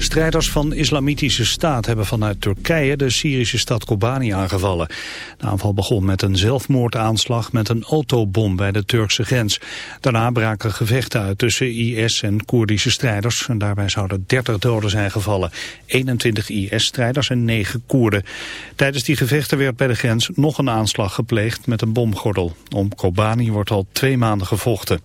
Strijders van Islamitische Staat hebben vanuit Turkije de Syrische stad Kobani aangevallen. De aanval begon met een zelfmoordaanslag met een autobom bij de Turkse grens. Daarna braken gevechten uit tussen IS en Koerdische strijders. En daarbij zouden 30 doden zijn gevallen. 21 IS-strijders en 9 Koerden. Tijdens die gevechten werd bij de grens nog een aanslag gepleegd met een bomgordel. Om Kobani wordt al twee maanden gevochten.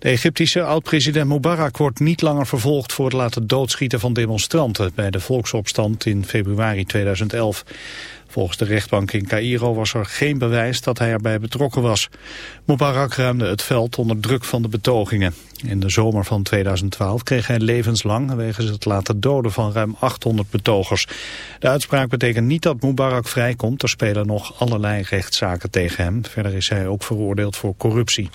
De Egyptische oud-president Mubarak wordt niet langer vervolgd voor het laten doodschieten van demonstranten bij de volksopstand in februari 2011. Volgens de rechtbank in Cairo was er geen bewijs dat hij erbij betrokken was. Mubarak ruimde het veld onder druk van de betogingen. In de zomer van 2012 kreeg hij levenslang wegens het laten doden van ruim 800 betogers. De uitspraak betekent niet dat Mubarak vrijkomt. Er spelen nog allerlei rechtszaken tegen hem. Verder is hij ook veroordeeld voor corruptie.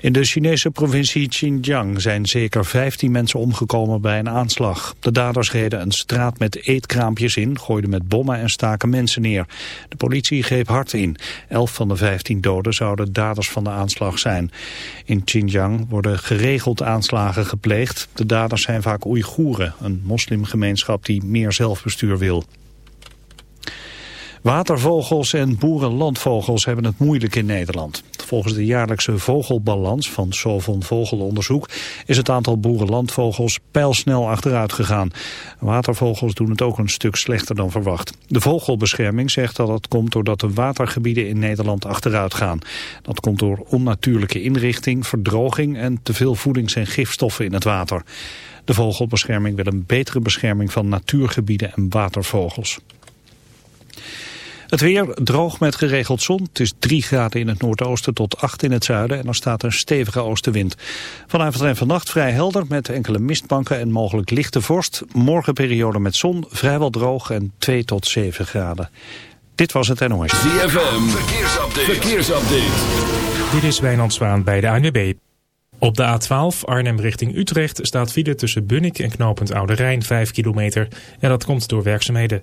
In de Chinese provincie Xinjiang zijn zeker 15 mensen omgekomen bij een aanslag. De daders reden een straat met eetkraampjes in, gooiden met bommen en staken mensen neer. De politie greep hard in. Elf van de 15 doden zouden daders van de aanslag zijn. In Xinjiang worden geregeld aanslagen gepleegd. De daders zijn vaak Oeigoeren, een moslimgemeenschap die meer zelfbestuur wil. Watervogels en boerenlandvogels hebben het moeilijk in Nederland. Volgens de jaarlijkse vogelbalans van Sovon Vogelonderzoek is het aantal boerenlandvogels pijlsnel achteruit gegaan. Watervogels doen het ook een stuk slechter dan verwacht. De vogelbescherming zegt dat het komt doordat de watergebieden in Nederland achteruit gaan. Dat komt door onnatuurlijke inrichting, verdroging en te veel voedings- en gifstoffen in het water. De vogelbescherming wil een betere bescherming van natuurgebieden en watervogels. Het weer droog met geregeld zon. Het is 3 graden in het noordoosten tot 8 in het zuiden en er staat een stevige oostenwind. Vanavond en vannacht vrij helder met enkele mistbanken en mogelijk lichte vorst. Morgen periode met zon, vrijwel droog en 2 tot 7 graden. Dit was het NOS. ZFM, verkeersupdate. verkeersupdate. Dit is Wijnand Zwaan bij de ANWB. Op de A12 Arnhem richting Utrecht staat file tussen Bunnik en knooppunt Oude Rijn 5 kilometer. En dat komt door werkzaamheden.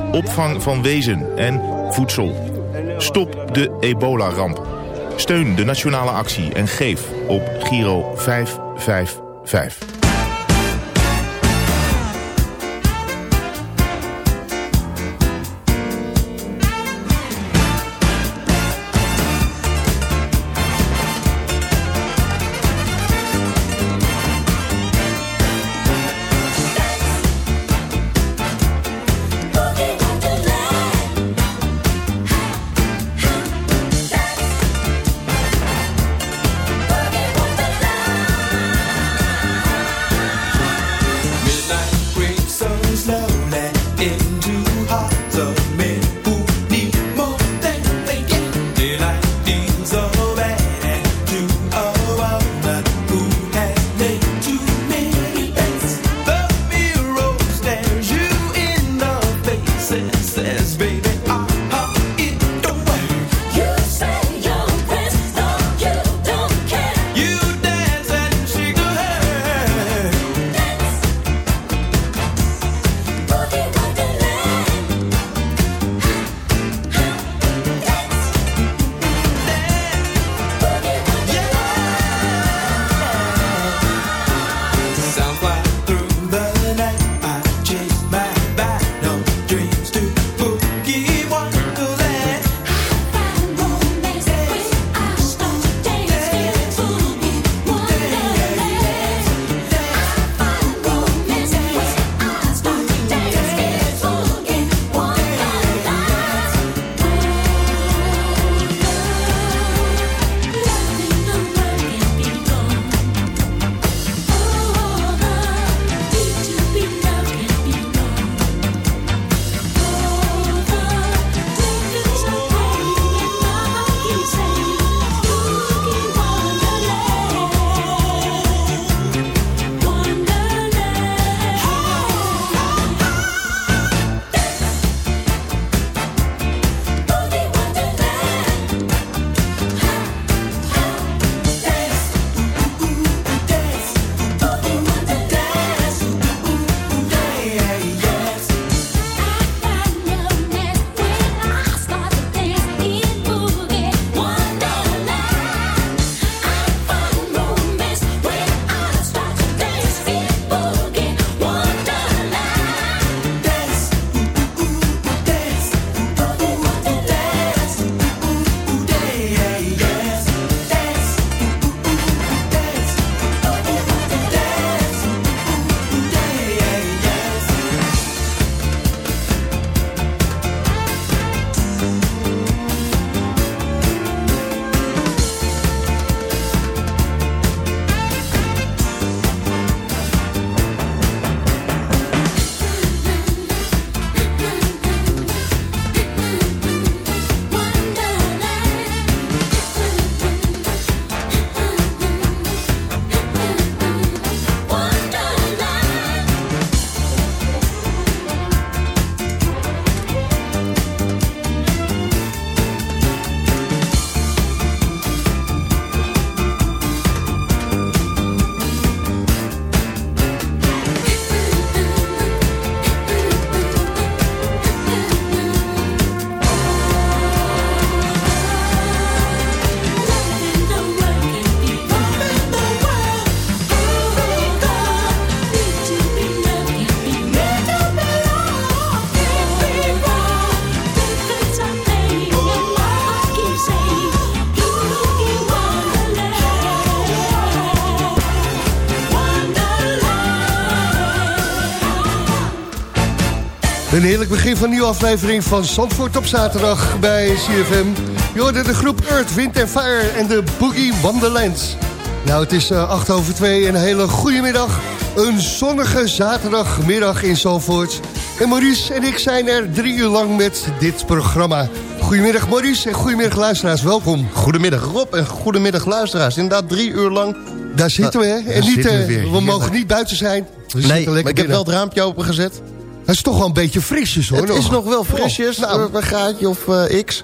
opvang van wezen en voedsel. Stop de ebola-ramp. Steun de nationale actie en geef op Giro 555. Een heerlijk begin van een nieuwe aflevering van Zandvoort op zaterdag bij CFM. Je hoorde de groep Earth, Wind Fire en de Boogie Wonderlands. Nou, het is uh, acht over twee en een hele goede middag. Een zonnige zaterdagmiddag in Zandvoort. En Maurice en ik zijn er drie uur lang met dit programma. Goedemiddag Maurice en goedemiddag luisteraars, welkom. Goedemiddag Rob en goedemiddag luisteraars. Inderdaad drie uur lang. Daar zitten we, hè? En niet, we, we mogen niet buiten zijn. We nee, maar ik heb wel het raampje opengezet. Het is toch wel een beetje frisjes hoor. Het nog. is nog wel frisjes, oh, nou. een graadje of uh, x.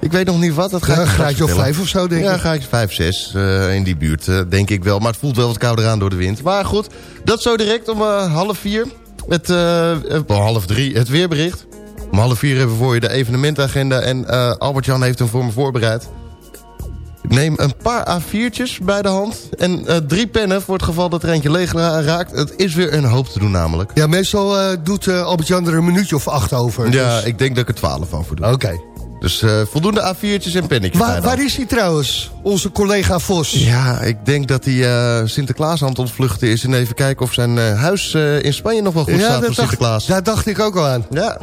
Ik weet nog niet wat. Dat ja, een graadje of vijf of zo, denk ik. Ja, een graadje vijf, zes uh, in die buurt, uh, denk ik wel. Maar het voelt wel wat kouder aan door de wind. Maar goed, dat zo direct om half vier. Het, half drie, het weerbericht. Om half vier hebben we voor je de evenementagenda. En Albert-Jan heeft hem voor me voorbereid. Ik neem een paar A4'tjes bij de hand. En uh, drie pennen voor het geval dat er eentje leeg raakt. Het is weer een hoop te doen namelijk. Ja, meestal uh, doet uh, Albert-Jan er een minuutje of acht over. Ja, dus... ik denk dat ik er twaalf over doe. Oké. Okay. Dus uh, voldoende A4'tjes en pennetjes. Waar, waar is hij trouwens, onze collega Vos? Ja, ik denk dat hij uh, Sinterklaas aan het ontvluchten is. En even kijken of zijn uh, huis in Spanje nog wel goed ja, staat voor dacht, Sinterklaas. Daar dacht ik ook al aan. Ja,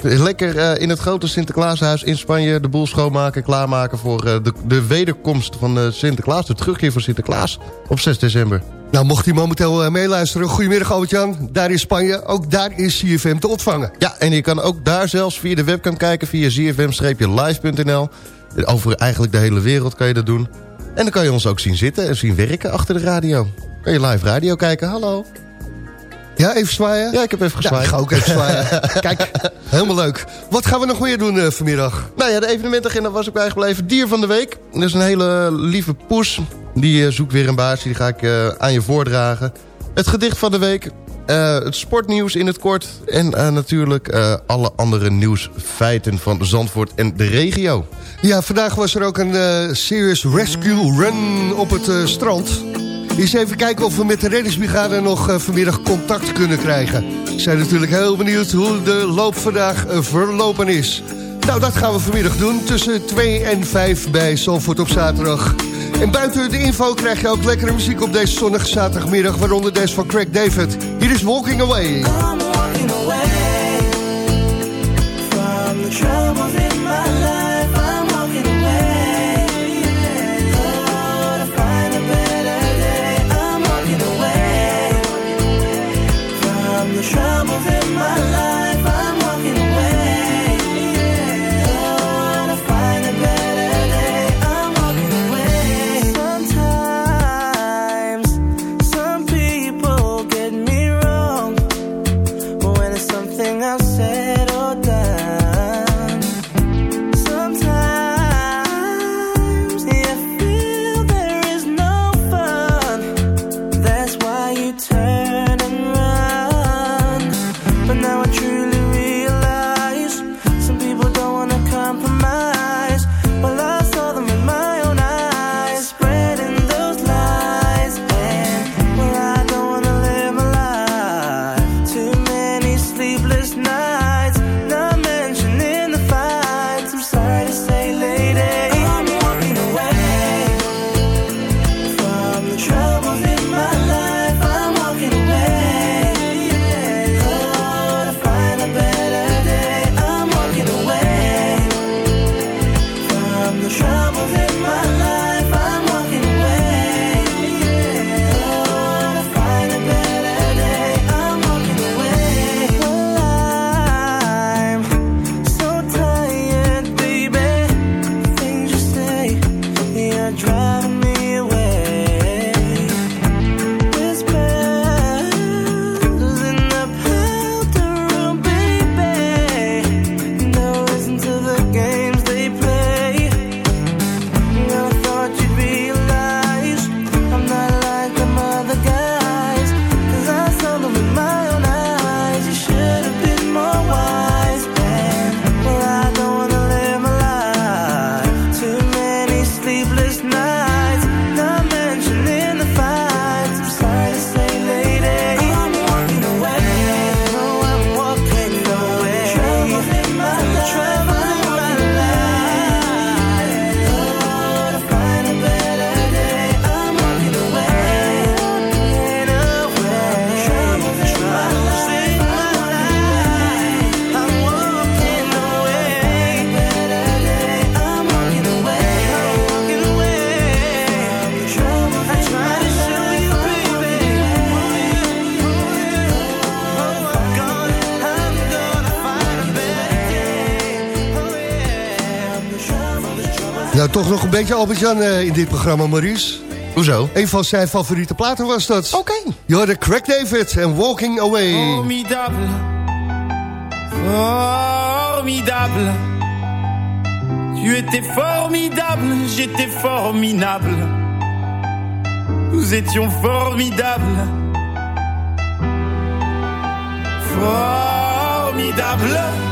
lekker in het grote Sinterklaashuis in Spanje... de boel schoonmaken, klaarmaken voor de, de wederkomst van Sinterklaas. De terugkeer van Sinterklaas op 6 december. Nou, mocht hij momenteel uh, meeluisteren, goedemiddag Albert-Jan. Daar in Spanje, ook daar is CFM te ontvangen. Ja, en je kan ook daar zelfs via de webcam kijken... via zfm-live.nl. Over eigenlijk de hele wereld kan je dat doen. En dan kan je ons ook zien zitten en zien werken achter de radio. Kan je live radio kijken, hallo. Ja, even zwaaien? Ja, ik heb even gezwaaid. Ja, ik ga ook even zwaaien. Kijk, helemaal leuk. Wat gaan we nog meer doen uh, vanmiddag? Nou ja, de evenementagenda was ook bijgebleven. Dier van de week. Dat is een hele lieve poes. Die uh, zoekt weer een baasje. Die ga ik uh, aan je voordragen. Het gedicht van de week. het sportnieuws in het kort. En natuurlijk alle andere nieuwsfeiten van Zandvoort en de regio. Ja, vandaag was er ook een Serious Rescue Run op het strand. Eens even kijken of we met de reddingsbrigade nog vanmiddag contact kunnen krijgen. We zijn natuurlijk heel benieuwd hoe de loop vandaag verlopen is. Nou, dat gaan we vanmiddag doen tussen 2 en 5 bij Zalvoort op zaterdag. En buiten de info krijg je ook lekkere muziek op deze zonnige zaterdagmiddag... waaronder deze van Craig David. Hier is Walking Away. I'm walking away from the troubles in my beetje Albert-Jan eh, in dit programma, Maurice. Hoezo? Een van zijn favoriete platen was dat. Oké. Je hoorde Craig David en Walking Away. Formidable. Formidable. Tu étais formidable, j'étais formidable. Nous étions formidables. Formidable.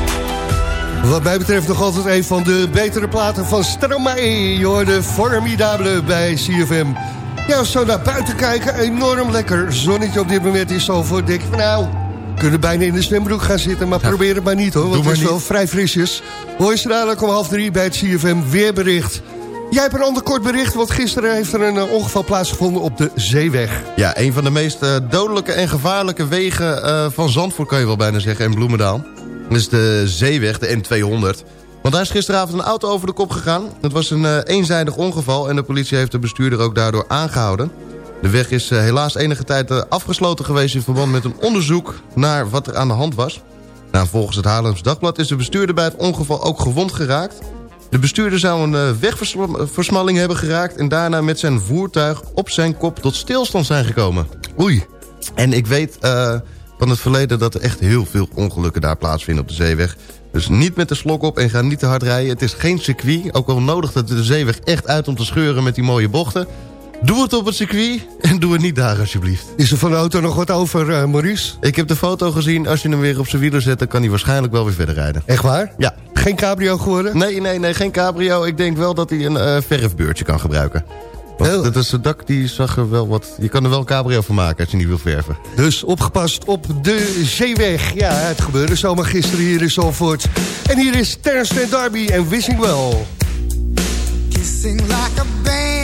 Wat mij betreft nog altijd een van de betere platen van Stromae. Je hoorde Formidable bij CFM. Ja, zo naar buiten kijken, enorm lekker zonnetje op dit moment is zo voor. Denk ik van nou, we kunnen bijna in de zwembroek gaan zitten, maar probeer het maar niet hoor. Want Doe het is wel vrij frisjes. Hoor je dadelijk om half drie bij het CFM weerbericht. Jij hebt een ander kort bericht, want gisteren heeft er een eh, ongeval plaatsgevonden op de Zeeweg. Ja, een van de meest eh, dodelijke en gevaarlijke wegen eh, van Zandvoort... kan je wel bijna zeggen, en Bloemendaal. Dat is de Zeeweg, de N200. Want daar is gisteravond een auto over de kop gegaan. Het was een eh, eenzijdig ongeval en de politie heeft de bestuurder ook daardoor aangehouden. De weg is eh, helaas enige tijd eh, afgesloten geweest... in verband met een onderzoek naar wat er aan de hand was. Nou, volgens het Haarlems Dagblad is de bestuurder bij het ongeval ook gewond geraakt... De bestuurder zou een wegversmalling hebben geraakt... en daarna met zijn voertuig op zijn kop tot stilstand zijn gekomen. Oei. En ik weet van het verleden dat er echt heel veel ongelukken daar plaatsvinden op de zeeweg. Dus niet met de slok op en ga niet te hard rijden. Het is geen circuit. Ook wel nodig dat de zeeweg echt uit om te scheuren met die mooie bochten. Doe het op het circuit en doe het niet daar alsjeblieft. Is er van de auto nog wat over, eh, Maurice? Ik heb de foto gezien. Als je hem weer op zijn wielen zet, dan kan hij waarschijnlijk wel weer verder rijden. Echt waar? Ja. Geen cabrio geworden? Nee, nee, nee, geen cabrio. Ik denk wel dat hij een eh, verfbeurtje kan gebruiken. Heel- dat is het dak, die zag er wel wat... Je kan er wel een cabrio van maken als je niet wil verven. Dus opgepast op de zeeweg. Ja, het gebeurde zomaar gisteren hier in Zalvoort. En hier is Terence Darby en Wissing Well. Kissing like a bandit,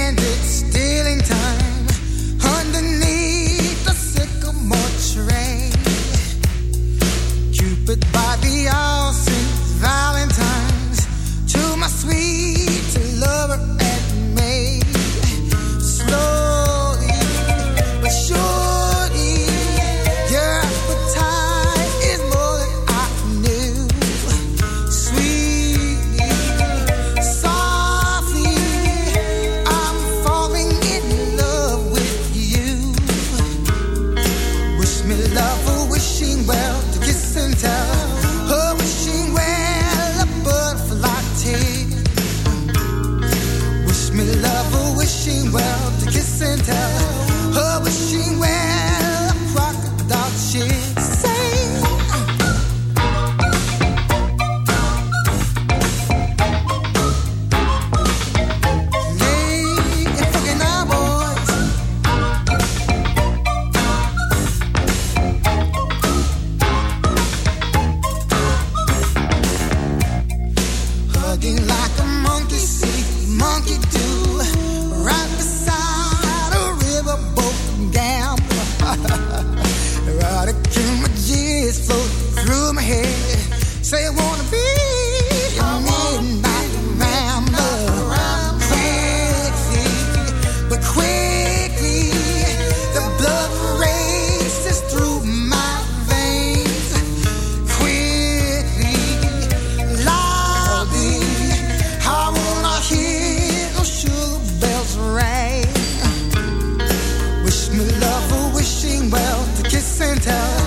well to kiss and tell.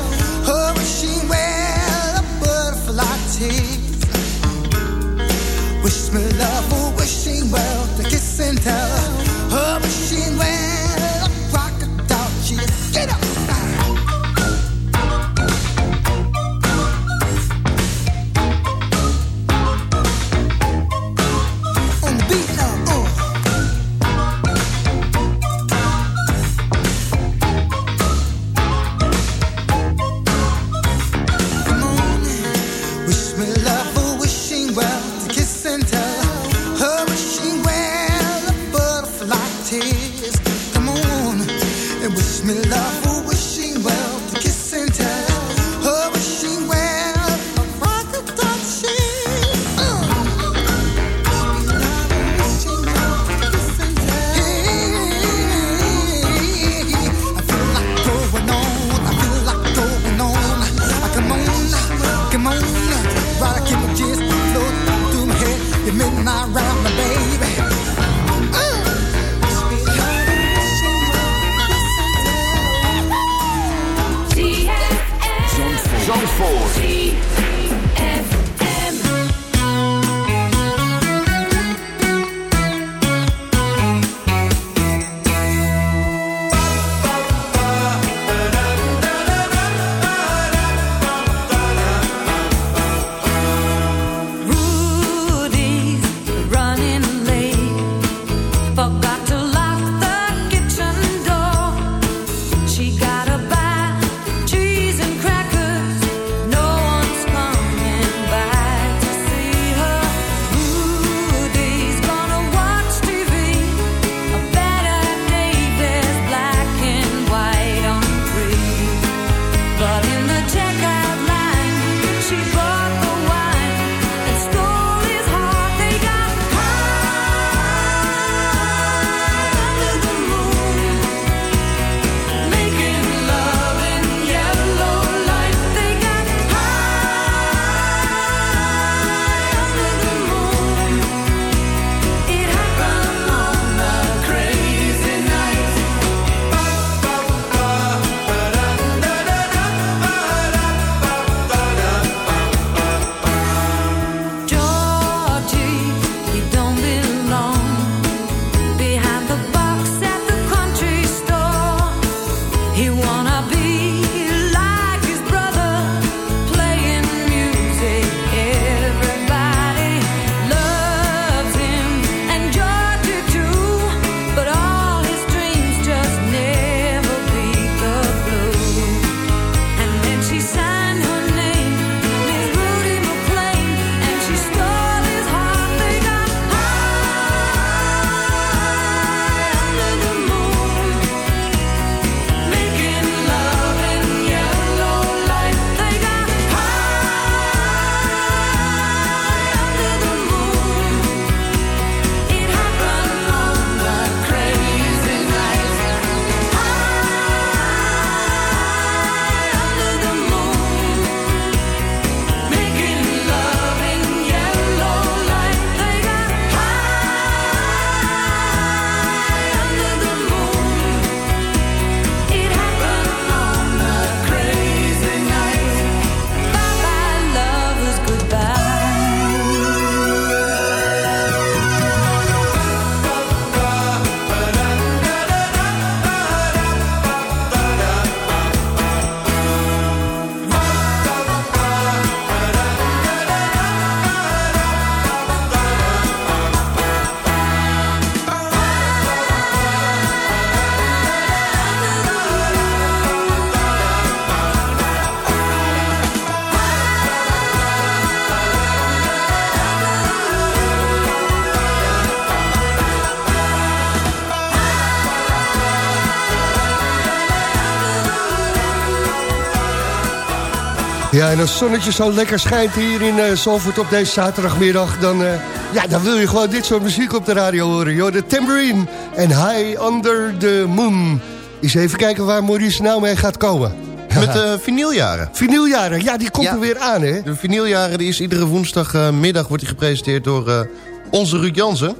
Ja, en als het zonnetje zo lekker schijnt hier in uh, Zalvoort op deze zaterdagmiddag... Dan, uh, ja, dan wil je gewoon dit soort muziek op de radio horen. Joh. De Tambourine en High Under the Moon. Eens even kijken waar Maurice nou mee gaat komen. Met de uh, vinyljaren. Vinyljaren, ja, die komt ja, er weer aan, hè? De vinyljaren die is iedere woensdagmiddag wordt die gepresenteerd door onze Ruud Jansen.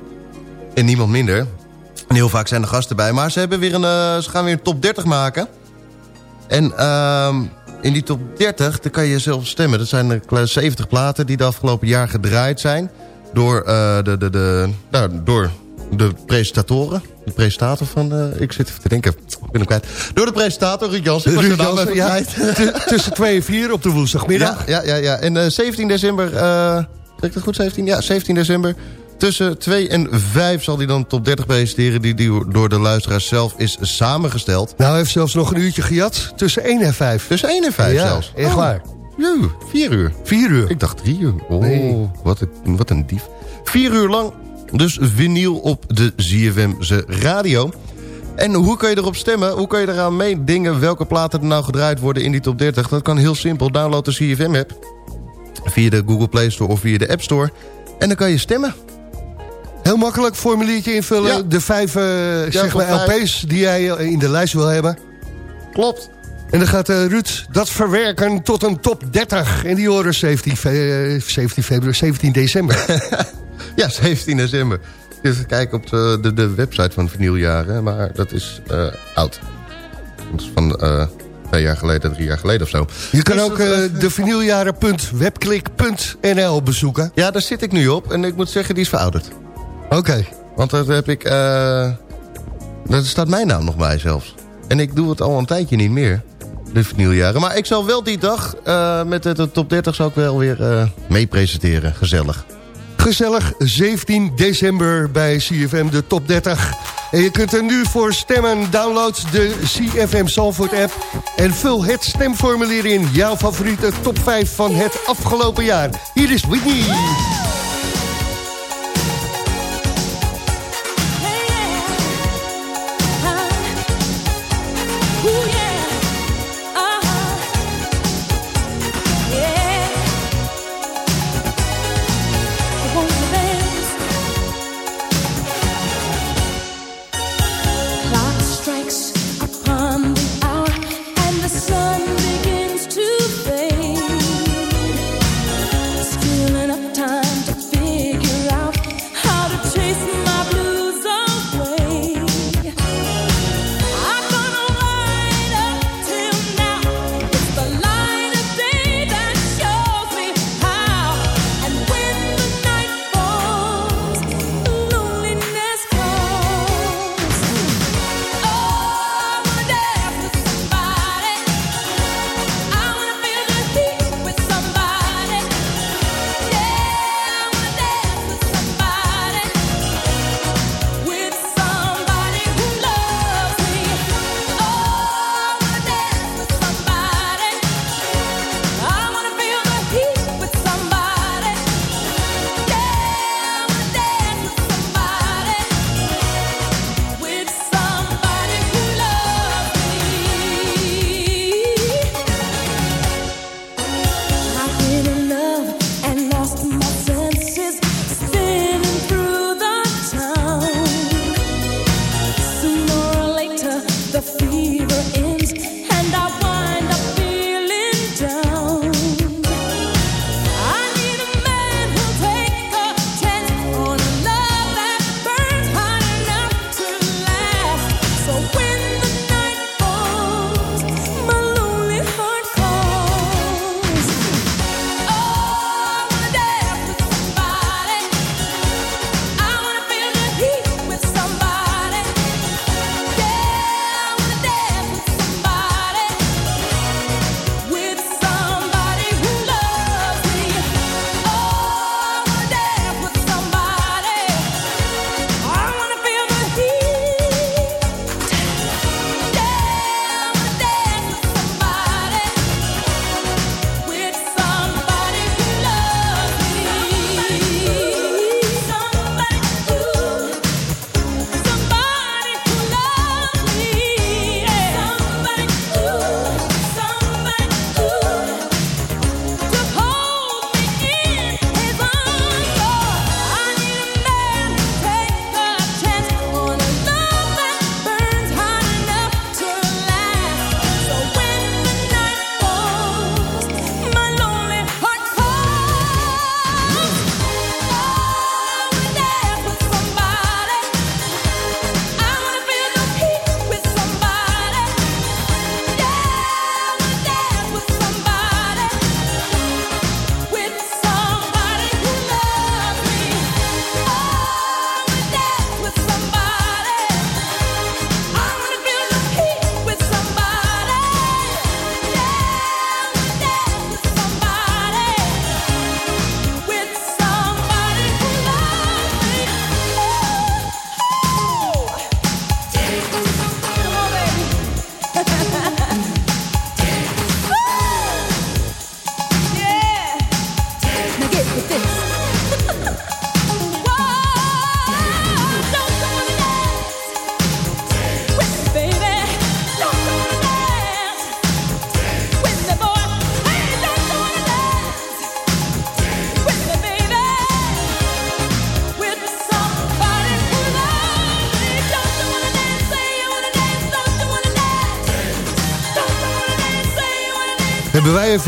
En niemand minder. En heel vaak zijn er gasten bij. Maar ze, hebben weer een, ze gaan weer een top 30 maken. En ehm, in die top 30, daar kan je zelf stemmen. Dat zijn er 70 platen die de afgelopen jaar gedraaid zijn... door, uh, de, de, de, nou, door de presentatoren. De presentator van... Uh, ik zit even te denken, ik ben hem kwijt. Door de presentator, Ruud Jansen. Ruud Jansen, ja, tussen 2 en 4 op de woensdagmiddag. Ja, ja, ja. ja. En uh, 17 december... Uh, ik dat goed, 17? Ja, 17 december... Tussen 2 en 5 zal hij dan top 30 presenteren... die, door de luisteraars zelf is samengesteld. Nou, hij heeft zelfs nog een uurtje gejat. Tussen 1 en 5. Tussen 1 en 5 ja, zelfs? echt waar. Ja, 4 uur. 4 uur? Ik dacht 3 uur. Oh, nee. wat, een, wat een dief. 4 uur lang, dus vinyl op de ZFM'se radio. En hoe kan je erop stemmen? Hoe kan je eraan meedingen welke platen er nou gedraaid worden in die top 30? Dat kan heel simpel. Download de ZFM-app. Via de Google Play Store of via de App Store. En dan kan je stemmen. Heel makkelijk, formuliertje invullen. Ja. De vijf, uh, ja, zeg maar LP's die jij in de lijst wil hebben. Klopt. En dan gaat uh, Ruud dat verwerken tot een top 30. En die horen 17, uh, 17, februari, 17 december. ja, 17 december. Even kijken op de, de, de website van Vinyljaren. Maar dat is uh, oud. Dat is van twee jaar geleden, drie jaar geleden of zo. Je kan dus ook de vinyljaren.webklik.nl bezoeken. Ja, daar zit ik nu op. En ik moet zeggen, die is verouderd. Oké. Want daar heb ik... Uh, daar staat mijn naam nog bij zelfs. En ik doe het al een tijdje niet meer. De vinyljaren. Maar ik zal wel die dag uh, met de, top 30 zou ik wel weer uh, mee presenteren. Gezellig. Gezellig, 17 december bij CFM, de top 30. En je kunt er nu voor stemmen. Download de CFM Salford app. En vul het stemformulier in. Jouw favoriete top 5 van het afgelopen jaar. Hier is Whitney.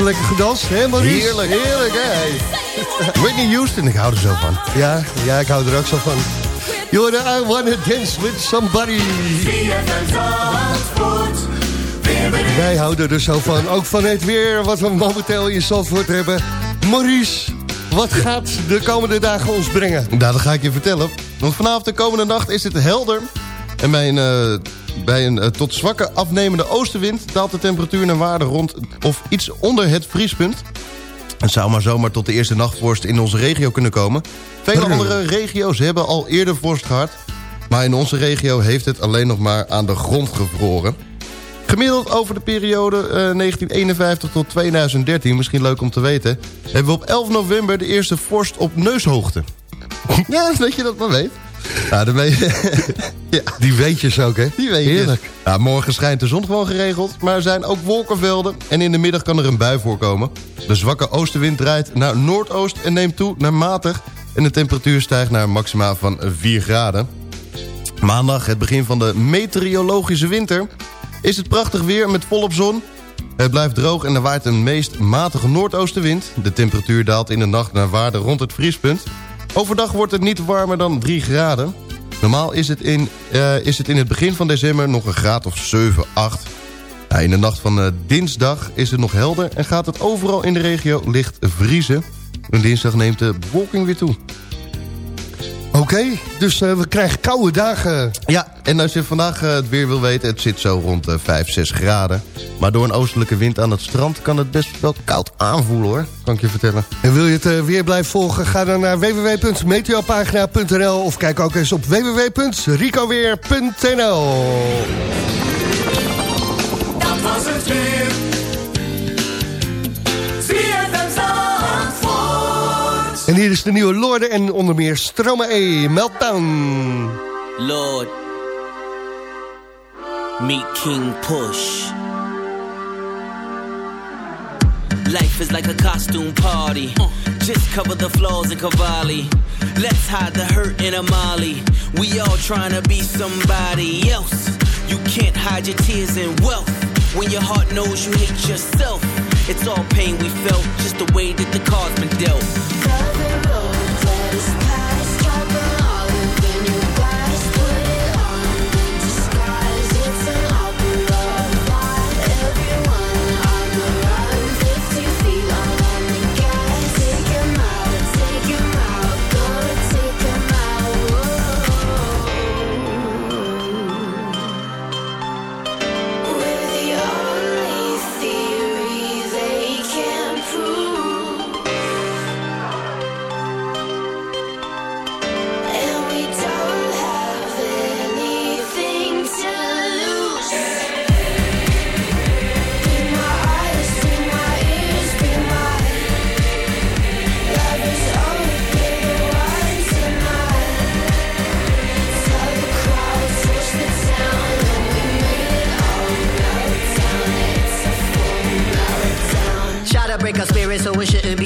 Even lekker gedanst, hè Maurice? Heerlijk, heerlijk, hè? Whitney Houston, ik hou er zo van. Ja, ja, ik hou er ook zo van. You're I wanna dance with somebody. Wij houden er zo van. Ook van het weer wat we momenteel in Zandvoort hebben. Maurice, wat gaat de komende dagen ons brengen? Nou, dat ga ik je vertellen. Want vanavond de komende nacht is het helder. En bij een, eh, bij een eh, tot zwakke afnemende oostenwind... daalt de temperatuur naar waarde rond of iets onder het vriespunt. Het zou maar zomaar tot de eerste nachtvorst in onze regio kunnen komen. Vele andere regio's hebben al eerder vorst gehad. Maar in onze regio heeft het alleen nog maar aan de grond gevroren. Gemiddeld over de periode eh, 1951 tot 2013, misschien leuk om te weten... hebben we op 11 november de eerste vorst op neushoogte. ja, dat je dat maar weet. Ja, daarmee... ja. Die weetjes ook, hè? Die weet je. Heerlijk. Ja, morgen schijnt de zon gewoon geregeld, maar er zijn ook wolkenvelden... en in de middag kan er een bui voorkomen. De zwakke oostenwind draait naar noordoost en neemt toe naar matig... en de temperatuur stijgt naar een maxima van 4 graden. Maandag, het begin van de meteorologische winter... is het prachtig weer met volop zon. Het blijft droog en er waait een meest matige noordoostenwind. De temperatuur daalt in de nacht naar waarde rond het vriespunt. Overdag wordt het niet warmer dan 3 graden. Normaal is het in, eh, is het, in het begin van december nog een graad of 7, 8. Ja, in de nacht van eh, dinsdag is het nog helder... en gaat het overal in de regio licht vriezen. En dinsdag neemt de bewolking weer toe. Oké, dus eh, we krijgen koude dagen. Ja, en als je vandaag eh, het weer wil weten... het zit zo rond de 5, 6 graden. Maar door een oostelijke wind aan het strand... kan het best wel koud aanvoelen, hoor. Kan ik je vertellen. En wil je het eh, weer blijven volgen? Ga dan naar www.meteopagina.nl of kijk ook eens op www.ricoweer.nl Dat was het weer. En hier is de nieuwe Lorde en onder meer Stromae, Meltdown. Lord, meet King Push. Life is like a costume party. Just cover the flaws in Cavalli. Let's hide the hurt in Amali. We all trying to be somebody else. You can't hide your tears in wealth. When your heart knows you hate yourself. It's all pain we felt, just the way that the cards been dealt.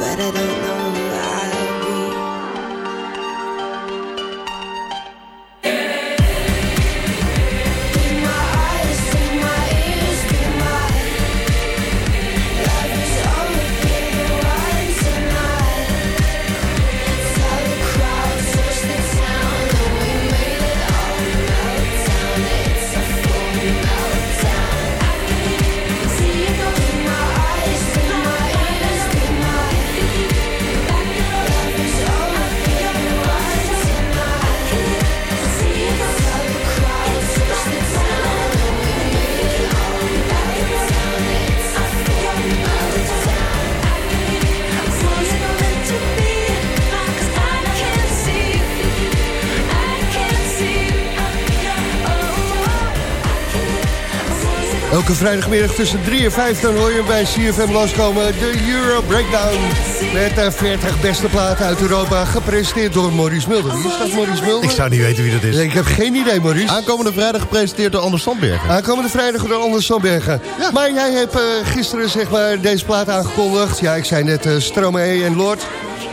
But I don't know Elke vrijdagmiddag tussen 3 en 5 dan hoor je bij CFM langskomen de Euro Breakdown. Met de 40 beste platen uit Europa, gepresenteerd door Maurice Mulder. Wie is dat Maurice Mulder? Ik zou niet weten wie dat is. Nee, ik heb geen idee, Maurice. Aankomende vrijdag gepresenteerd door Anders Sandbergen. Aankomende vrijdag door Anders Sandbergen. Maar jij hebt eh, gisteren zeg maar, deze plaat aangekondigd. Ja, ik zei net uh, Stromae en Lord.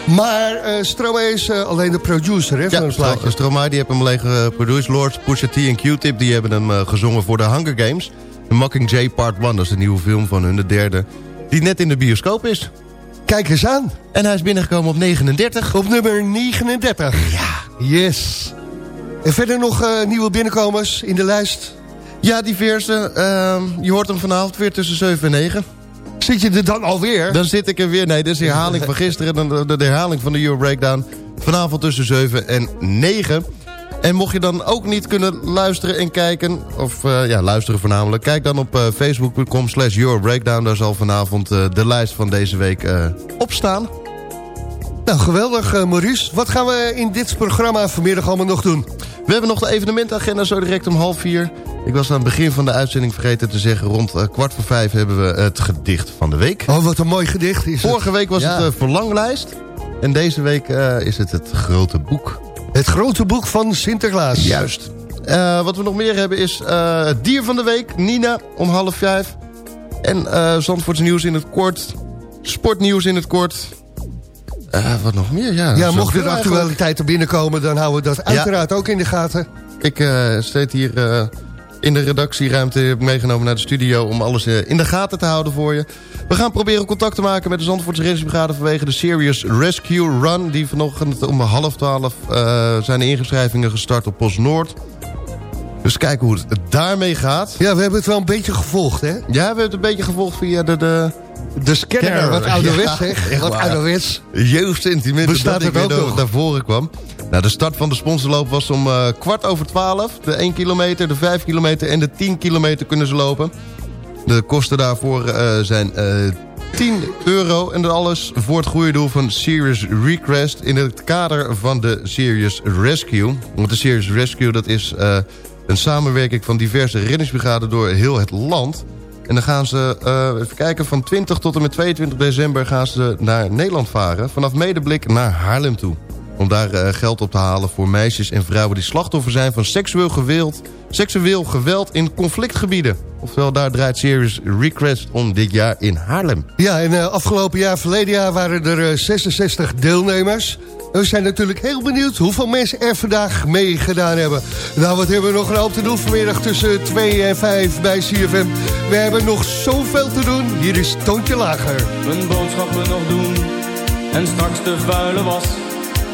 Maar uh, Stromae is uh, alleen de producer hè, van het plaatje. Stro Stromae die heeft hem alleen geproduceerd. Lord, Pusha T en Q-Tip die hebben hem gezongen voor de Hunger Games. The Mockingjay Part 1, dat is de nieuwe film van hun, de derde. Die net in de bioscoop is. Kijk eens aan. En hij is binnengekomen op 39. Op nummer 39. Ja. Yes. En verder nog uh, nieuwe binnenkomers in de lijst? Ja, diverse. Uh, je hoort hem vanavond weer tussen 7 en 9. Zit je er dan alweer? Dan zit ik er weer. Nee, dit is de herhaling van gisteren. De, de, de herhaling van de Euro Breakdown. Vanavond tussen 7 en 9. En mocht je dan ook niet kunnen luisteren en kijken... of uh, ja, luisteren voornamelijk... kijk dan op uh, facebook.com slash Eurobreakdown. Daar zal vanavond uh, de lijst van deze week op staan. Nou, geweldig Maurice. Wat gaan we in dit programma vanmiddag allemaal nog doen? We hebben nog de evenementagenda zo direct om half vier. Ik was aan het begin van de uitzending vergeten te zeggen... rond kwart voor vijf hebben we het gedicht van de week. Oh, wat een mooi gedicht is Vorige het. week was ja. het verlanglijst. En deze week is het het grote boek. Het grote boek van Sinterklaas. Juist. Uh, wat we nog meer hebben is uh, het dier van de week. Nina om half vijf. En uh, Zandvoorts nieuws in het kort. Sportnieuws in het kort. wat nog meer? Ja, ja mocht er actualiteiten binnenkomen... dan houden we dat uiteraard ja. ook in de gaten. Ik steed hier in de redactieruimte heb ik meegenomen naar de studio... om alles in de gaten te houden voor je. We gaan proberen contact te maken met de Zandvoortse reddingsbrigade... vanwege de Serious Rescue Run... die vanochtend om half twaalf uh, zijn de ingeschrijvingen gestart op Post Noord. Dus kijken hoe het daarmee gaat. Ja, we hebben het wel een beetje gevolgd, hè? Ja, we hebben het een beetje gevolgd via de... de de scanner, scanner. wat ouderwets, ja, zeg. Wat ouderwets. Jeugdsentiment, Bestaat dat ik ook weer naar voren kwam. Nou, de start van de sponsorloop was om uh, kwart over twaalf. De 1 kilometer, de 5 kilometer en de 10 kilometer kunnen ze lopen. De kosten daarvoor uh, zijn uh, 10 euro. En dat alles voor het goede doel van Serious Request... in het kader van de Serious Rescue. Want de Serious Rescue dat is een samenwerking van diverse reddingsbrigaden... door heel het land... En dan gaan ze, uh, even kijken, van 20 tot en met 22 december gaan ze naar Nederland varen. Vanaf Medeblik naar Haarlem toe. Om daar uh, geld op te halen voor meisjes en vrouwen die slachtoffer zijn van seksueel geweld, seksueel geweld in conflictgebieden. Oftewel, daar draait Serious Request om dit jaar in Haarlem. Ja, en uh, afgelopen jaar, verleden jaar, waren er uh, 66 deelnemers. We zijn natuurlijk heel benieuwd hoeveel mensen er vandaag meegedaan hebben. Nou, wat hebben we nog een hoop te doen vanmiddag tussen 2 en 5 bij CFM. We hebben nog zoveel te doen. Hier is Toontje Lager. Mijn boodschappen nog doen en straks de vuile was.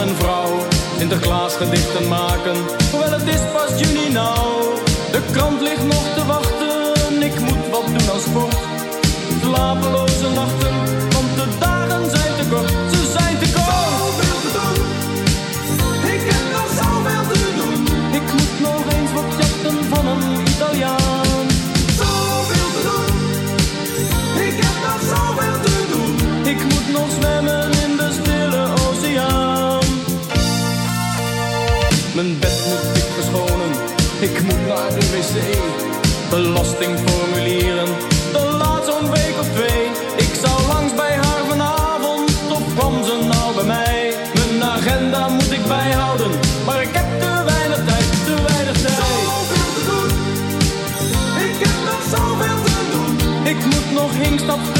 Man en vrouw. Sinterklaas gedichten maken, hoewel het is pas juni nou. De krant ligt nog te wachten, ik moet wat doen aan sport. Ik moet naar de wc. Belastingformulieren, dat laat zo'n week of twee. Ik zou langs bij haar vanavond, of kwam ze nou bij mij? Mijn agenda moet ik bijhouden, maar ik heb te weinig tijd, te weinig tijd. Zoveel te doen, ik heb nog zoveel te doen. Ik moet nog hinkstap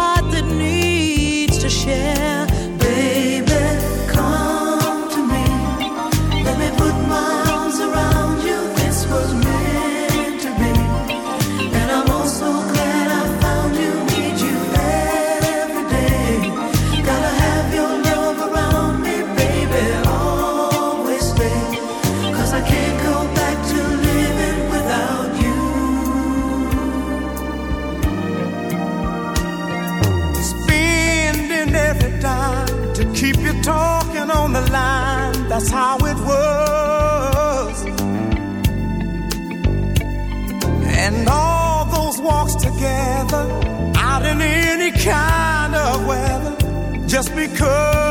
because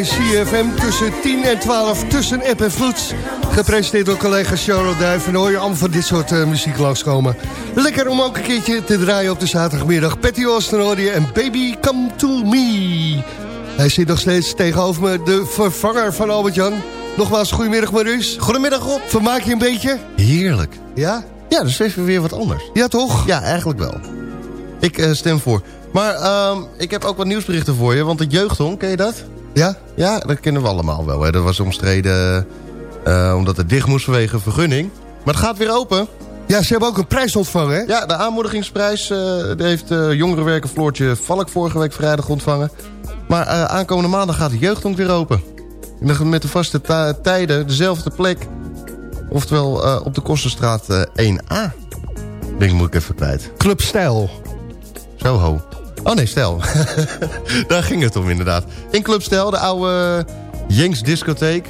bij CFM tussen 10 en 12 tussen app en vloed. Gepresenteerd door collega Charlotte Duif. En hoor je allemaal van dit soort uh, muziek langskomen. Lekker om ook een keertje te draaien op de zaterdagmiddag. Patty Austin hoor je en Baby Come To Me. Hij zit nog steeds tegenover me, de vervanger van Albert-Jan. Nogmaals, goedemiddag Maurice. Goedemiddag Rob. Vermaak je een beetje? Heerlijk. Ja? Ja, is even weer wat anders. Ja, toch? Ja, eigenlijk wel. Ik uh, stem voor. Maar um, ik heb ook wat nieuwsberichten voor je, want het jeugdhonk, ken je dat? Ja? Ja, dat kennen we allemaal wel. Hè. Dat was omstreden uh, omdat het dicht moest vanwege vergunning. Maar het gaat weer open. Ja, ze hebben ook een prijs ontvangen, hè? Ja, de aanmoedigingsprijs uh, heeft uh, jongerenwerker Floortje Valk vorige week vrijdag ontvangen. Maar uh, aankomende maandag gaat het jeugdhonk weer open. Met de vaste tijden, dezelfde plek. Oftewel uh, op de Kosterstraat uh, 1A. Denk moet ik even kwijt. Club Stijl. Zo ho. Oh nee, Stijl. Daar ging het om inderdaad. In Club Stijl, de oude Jenks discotheek.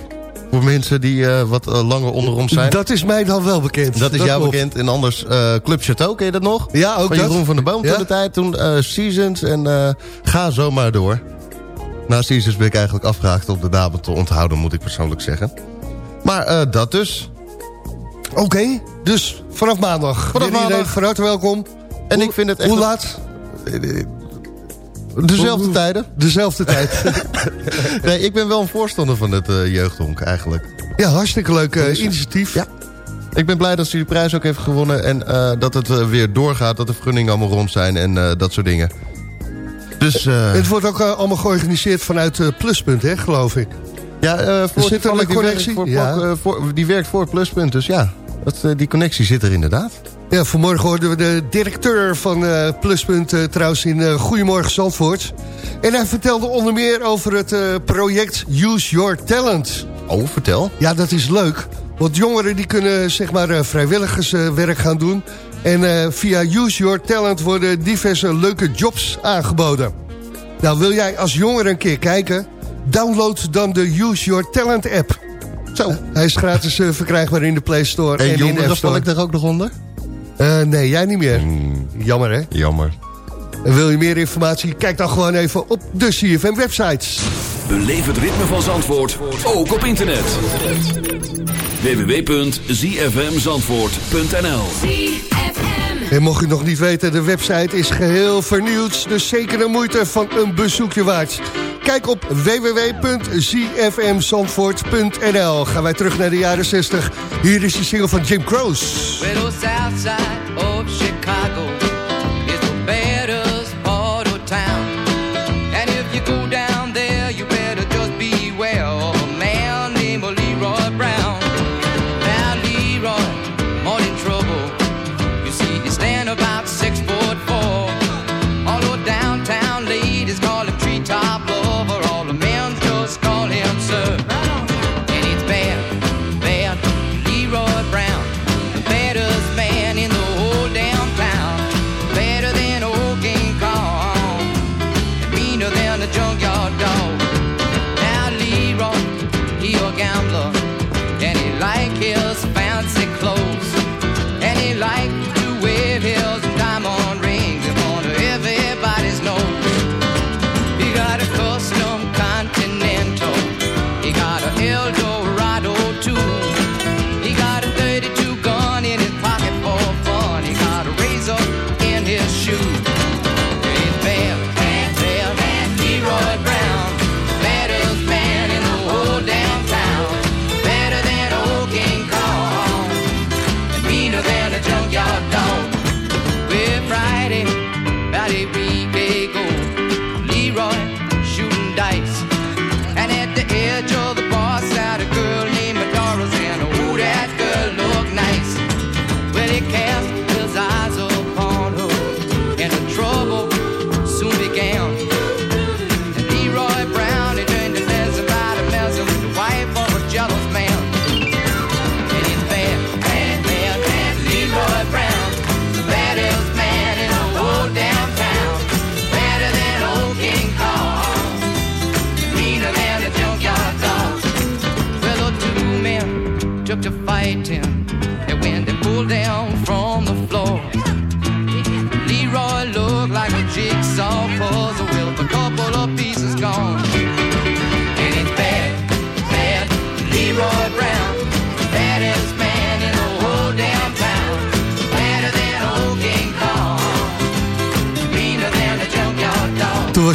Voor mensen die uh, wat langer onder ons zijn. Dat is mij dan wel bekend. Dat is dat jou klopt. bekend. En anders Club Chateau, ken je dat nog? Ja, ook Van dat. Jeroen van de Boom ja? toen de tijd. Toen Seasons en ga zo maar door. Na Seasons ben ik eigenlijk afgehaakt om de namen te onthouden, moet ik persoonlijk zeggen. Maar dat dus. Oké, okay, dus vanaf maandag. Vanaf maandag. Van harte welkom. En hoe, ik vind het echt... Hoe laat? Dezelfde tijden. Dezelfde tijd. nee, ik ben wel een voorstander van het uh, jeugdhonk eigenlijk. Ja, hartstikke leuk uh, initiatief. Ja. Ik ben blij dat ze die prijs ook heeft gewonnen. En uh, dat het weer doorgaat. Dat de vergunningen allemaal rond zijn en dat soort dingen. Dus, het wordt ook allemaal georganiseerd vanuit Pluspunt, hè, geloof ik. Ja, voor zit er een connectie? Voor, ja. uh, voor, die werkt voor Pluspunt, dus ja. Dat, die connectie zit er inderdaad. Ja, vanmorgen hoorden we de directeur van uh, Pluspunt uh, trouwens in uh, Goedemorgen Zandvoort. En hij vertelde onder meer over het project Use Your Talent. Oh, vertel. Ja, dat is leuk. Want jongeren die kunnen zeg maar vrijwilligerswerk gaan doen. En via Use Your Talent worden diverse leuke jobs aangeboden. Nou, wil jij als jongere een keer kijken? Download dan de Use Your Talent app. Zo. Hij is gratis verkrijgbaar in de Play Store en, en, en in de App Store. val ik daar ook nog onder? Uh, nee, jij niet meer. Mm. Jammer, hè? Jammer. En wil je meer informatie? Kijk dan gewoon even op de CFM-website. Beleef het ritme van Zandvoort, ook op internet. www.zfmzandvoort.nl En mocht je nog niet weten, de website is geheel vernieuwd. Dus zeker de moeite van een bezoekje waard. Kijk op www.zfmzandvoort.nl. Gaan wij terug naar de jaren 60. Hier is de single van Jim Croce.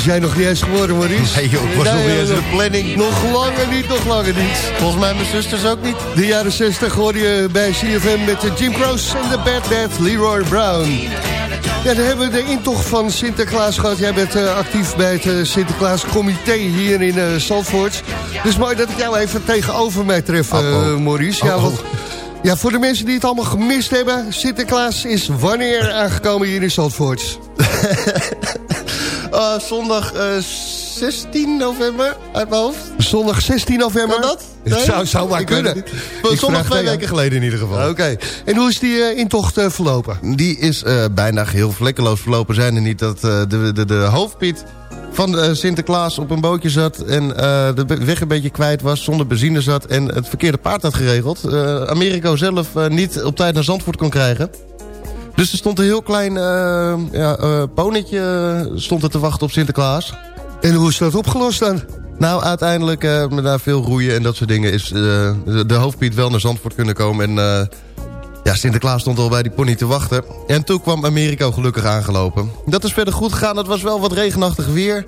Was jij nog niet eens geboren, Maurice. Nee joh, was nog niet eens in de planning. Nog langer niet, nog langer niet. Volgens mij mijn zusters ook niet. De jaren 60 hoorde je bij CFM met de Jim Croce en de Bad Bad Leroy Brown. Ja, dan hebben we de intocht van Sinterklaas gehad. Jij bent eh, actief bij het eh, Sinterklaas Comité hier in Zandvoort. Dus mooi dat ik jou even tegenover mij tref, Maurice. Ja, oh. want, ja, voor de mensen die het allemaal gemist hebben... Sinterklaas is wanneer aangekomen hier in Zandvoort? Eh, zondag eh, 16 november uit mijn hoofd. Zondag 16 november? Kan dat? Het zou, zou maar Ik kunnen. Zondag twee weken geleden in ieder geval. Oké. En hoe is die eh, intocht eh, verlopen? Die is eh, bijna geheel vlekkeloos verlopen. Zijn er niet dat eh, de, de, de hoofdpiet van eh, Sinterklaas op een bootje zat... en eh, de weg een beetje kwijt was, zonder benzine zat... en het verkeerde paard had geregeld. Eh, Americo zelf eh, niet op tijd naar Zandvoort kon krijgen. Dus er stond een heel klein eh ja, eh, eh, stond er te wachten op Sinterklaas. En hoe is dat opgelost dan? Nou, uiteindelijk, met na veel roeien en dat soort dingen... is de, hoofdpiet wel naar Zandvoort kunnen komen... en ja, Sinterklaas stond al bij die pony te wachten. En toen kwam Americo gelukkig aangelopen. Dat is verder goed gegaan. Het was wel wat regenachtig weer.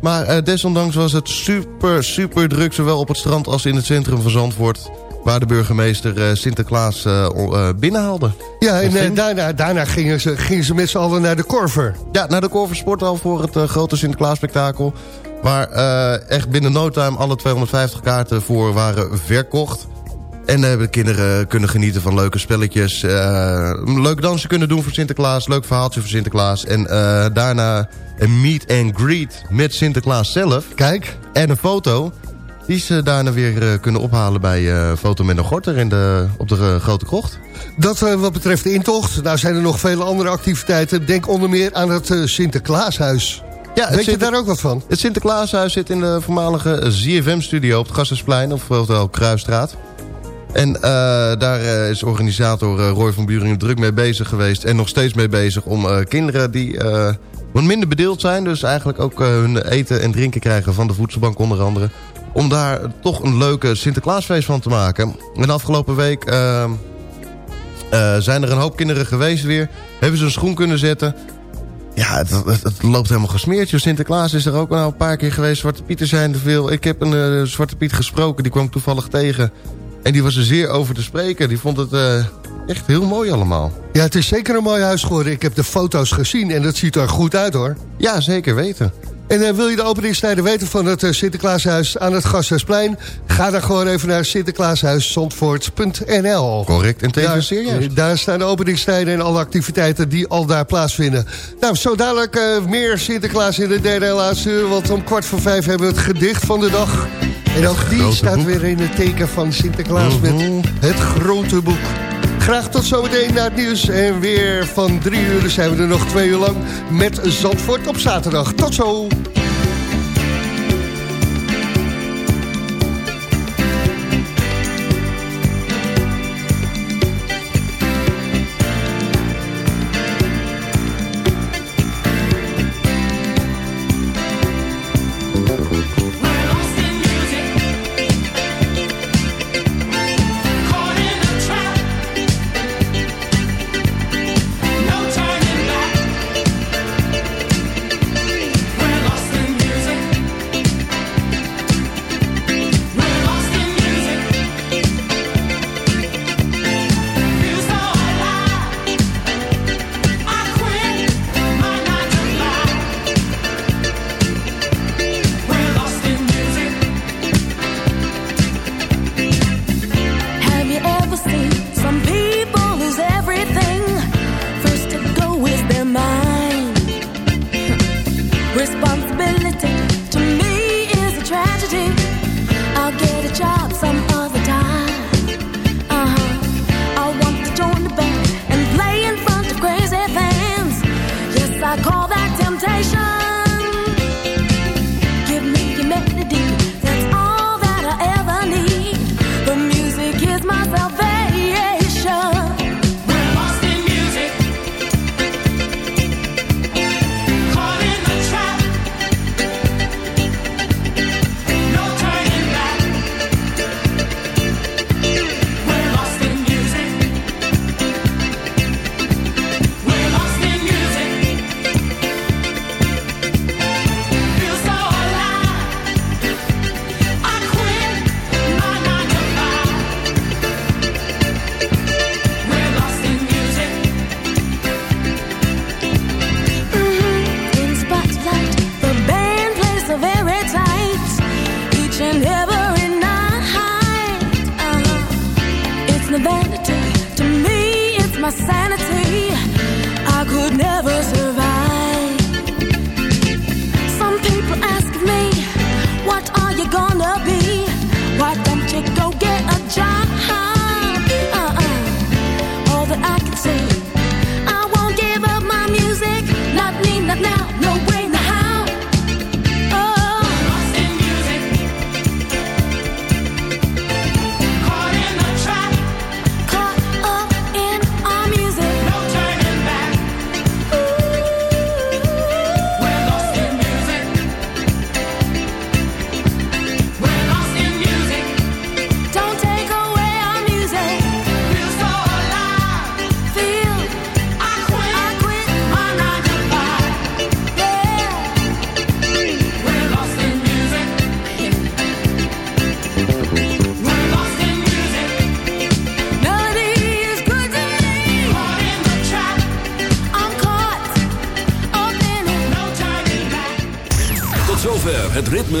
Maar desondanks was het super, super druk... zowel op het strand als in het centrum van Zandvoort... waar de burgemeester eh, Sinterklaas eh, eh, binnenhaalde. Ja, en ging? daarna, daarna gingen, ze, gingen ze met z'n allen naar de Korver. Ja, naar de Korver Sporthal voor het grote Sinterklaas-spektakel. Waar echt binnen no time alle 250 kaarten voor waren verkocht. En hebben de kinderen kunnen genieten van leuke spelletjes. eh, leuk dansen kunnen doen voor Sinterklaas. Leuk verhaaltje voor Sinterklaas. En daarna een meet and greet met Sinterklaas zelf. Kijk. En een foto. Die ze daarna weer eh, kunnen ophalen bij eh Foto Gorter in de, op de eh, Grote Krocht. Dat wat betreft de intocht. Nou zijn er nog vele andere activiteiten. Denk onder meer aan het Sinterklaashuis. Ja, Weet je daar ook wat van? Het Sinterklaashuis zit in de voormalige ZFM-studio op het Gassersplein, of oftewel Kruisstraat. En daar is organisator eh, Roy van Buringen druk mee bezig geweest... en nog steeds mee bezig om kinderen die wat minder bedeeld zijn... dus eigenlijk ook eh, hun eten en drinken krijgen van de voedselbank onder andere... om daar toch een leuke Sinterklaasfeest van te maken. En de afgelopen week eh, eh, zijn er een hoop kinderen geweest weer... hebben ze een schoen kunnen zetten... Ja, het, het, loopt helemaal gesmeerd. Sinterklaas is er ook al een paar keer geweest. Zwarte Pieten zijn er veel. Ik heb een eh, Zwarte Piet gesproken. Die kwam toevallig tegen. En die was er zeer over te spreken. Die vond het echt heel mooi allemaal. Ja, het is zeker een mooi huis geworden. Ik heb de foto's gezien en dat ziet er goed uit hoor. Ja, zeker weten. En eh, wil je de openingstijden weten van het eh, Sinterklaashuis aan het Gasthuisplein? Ga dan gewoon even naar sinterklaashuiszandvoort.nl. Correct en tevens Daar, serieus. eh, daar staan de openingstijden en alle activiteiten die al daar plaatsvinden. Nou, zo dadelijk meer Sinterklaas in de derde en laatste uur. Want om kwart voor vijf hebben we het gedicht van de dag. En ook die staat boek. weer in het teken van Sinterklaas met het grote boek. Graag tot zometeen naar het nieuws. En weer van drie uur zijn we er nog twee uur lang met Zandvoort op zaterdag. Tot zo!